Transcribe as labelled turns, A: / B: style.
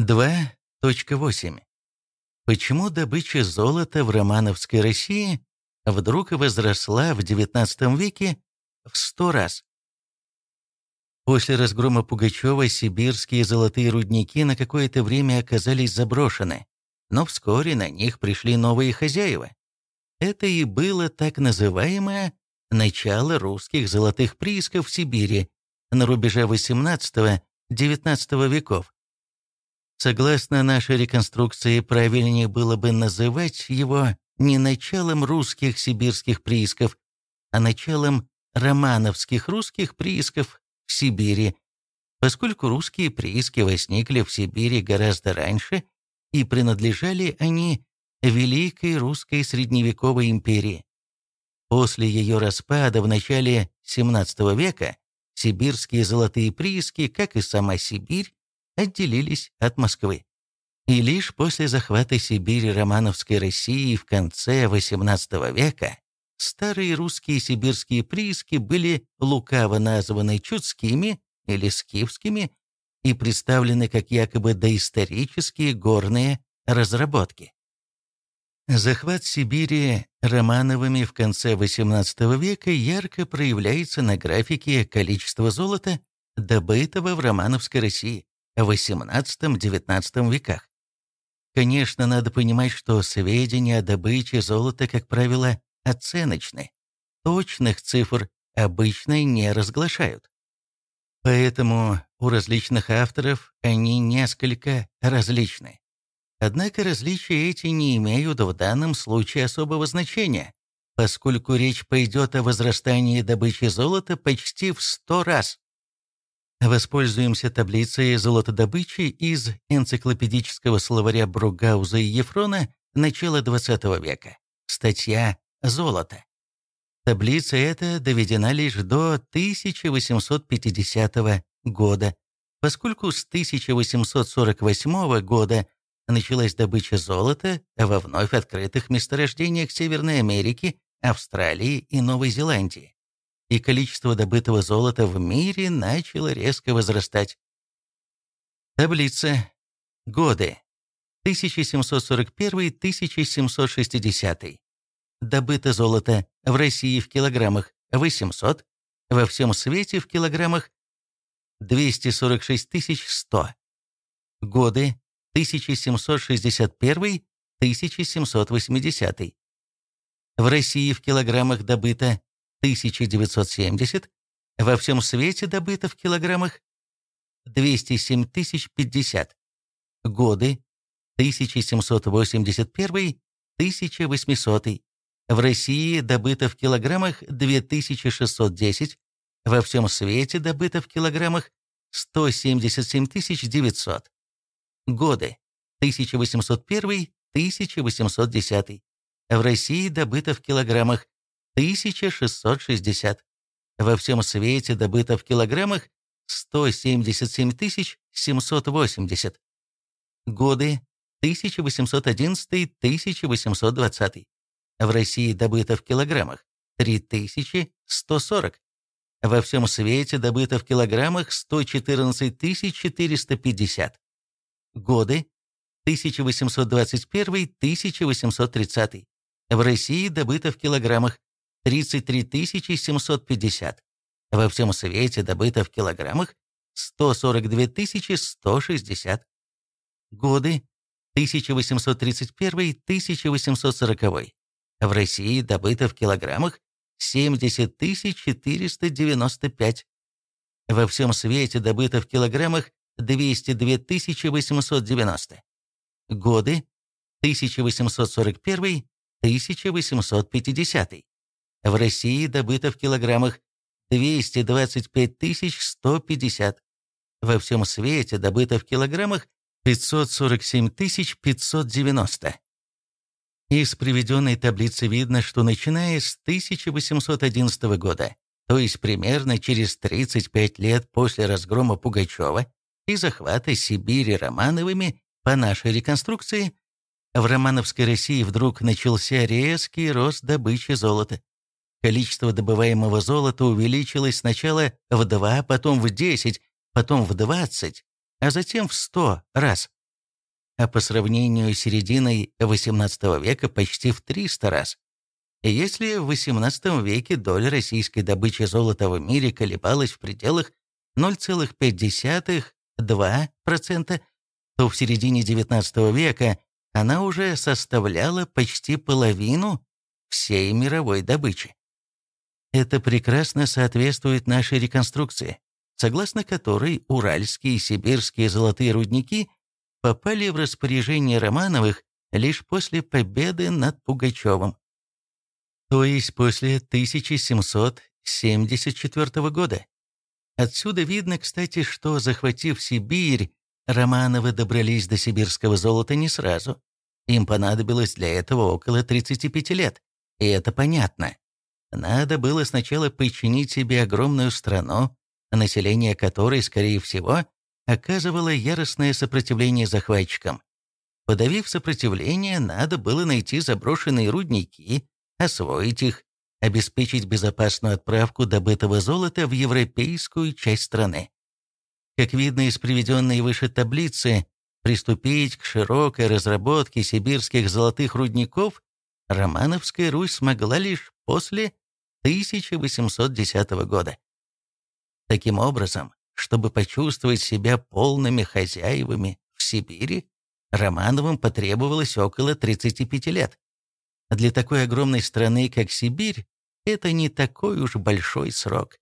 A: 2.8. Почему добыча золота в Романовской России вдруг возросла в XIX веке в сто раз? После разгрома Пугачева сибирские золотые рудники на какое-то время оказались заброшены, но вскоре на них пришли новые хозяева. Это и было так называемое начало русских золотых приисков в Сибири на рубеже XVIII-XIX веков. Согласно нашей реконструкции, правильнее было бы называть его не началом русских сибирских приисков, а началом романовских русских приисков в Сибири, поскольку русские прииски возникли в Сибири гораздо раньше и принадлежали они Великой Русской Средневековой империи. После ее распада в начале XVII века сибирские золотые прииски, как и сама Сибирь, отделились от Москвы. И лишь после захвата Сибири Романовской России в конце XVIII века старые русские сибирские прииски были лукаво названы чудскими или скифскими и представлены как якобы доисторические горные разработки. Захват Сибири Романовыми в конце XVIII века ярко проявляется на графике количества золота, добытого в Романовской России в XVIII-XIX веках. Конечно, надо понимать, что сведения о добыче золота, как правило, оценочны. Точных цифр обычно не разглашают. Поэтому у различных авторов они несколько различны. Однако различия эти не имеют в данном случае особого значения, поскольку речь пойдет о возрастании добычи золота почти в 100 раз. Воспользуемся таблицей золотодобычи из энциклопедического словаря Бругауза и Ефрона начала XX века. Статья «Золото». Таблица эта доведена лишь до 1850 года, поскольку с 1848 года началась добыча золота во вновь открытых месторождениях Северной Америки, Австралии и Новой Зеландии и количество добытого золота в мире начало резко возрастать. Таблица. Годы. 1741-1760. Добыто золото в России в килограммах 800, во всем свете в килограммах 246 100. Годы 1761-1780. В России в килограммах добыто 1970, во всем свете добыто в килограммах 207 050. Годы 1781-1800. В России добыто в килограммах 2610, во всем свете добыто в килограммах 177 900. Годы 1801-1810. В России добыто в килограммах 1660. Во всем свете добыто в килограммах 177 780. Годы 1811-1820. В России добыто в килограммах 3140. Во всем свете добыто в килограммах 114 450. Годы 1821-1830. В России добыто в килограммах 33 750. Во всем свете добыто в килограммах 142 160. Годы 1831-1840. В России добыто в килограммах 70 495. Во всем свете добыто в килограммах 202 890. Годы 1841-1850. В России добыто в килограммах 225 150. Во всем свете добыто в килограммах 547 590. Из приведенной таблицы видно, что начиная с 1811 года, то есть примерно через 35 лет после разгрома Пугачева и захвата Сибири Романовыми по нашей реконструкции, в Романовской России вдруг начался резкий рост добычи золота. Количество добываемого золота увеличилось сначала в 2, потом в 10, потом в 20, а затем в 100 раз. а по сравнению с серединой XVIII века почти в 300 раз. Если в XVIII веке доля российской добычи золота в мире колебалась в пределах 0,5-2%, то в середине XIX века она уже составляла почти половину всей мировой добычи. Это прекрасно соответствует нашей реконструкции, согласно которой уральские и сибирские золотые рудники попали в распоряжение Романовых лишь после победы над Пугачевым то есть после 1774 года. Отсюда видно, кстати, что, захватив Сибирь, Романовы добрались до сибирского золота не сразу. Им понадобилось для этого около 35 лет, и это понятно. Надо было сначала подчинить себе огромную страну, население которой, скорее всего, оказывало яростное сопротивление захватчикам. Подавив сопротивление, надо было найти заброшенные рудники, освоить их, обеспечить безопасную отправку добытого золота в европейскую часть страны. Как видно из приведенной выше таблицы, приступить к широкой разработке сибирских золотых рудников Романовская Русь смогла лишь после 1810 года. Таким образом, чтобы почувствовать себя полными хозяевами в Сибири, Романовым потребовалось около 35 лет. Для такой огромной страны, как Сибирь, это не такой уж большой срок.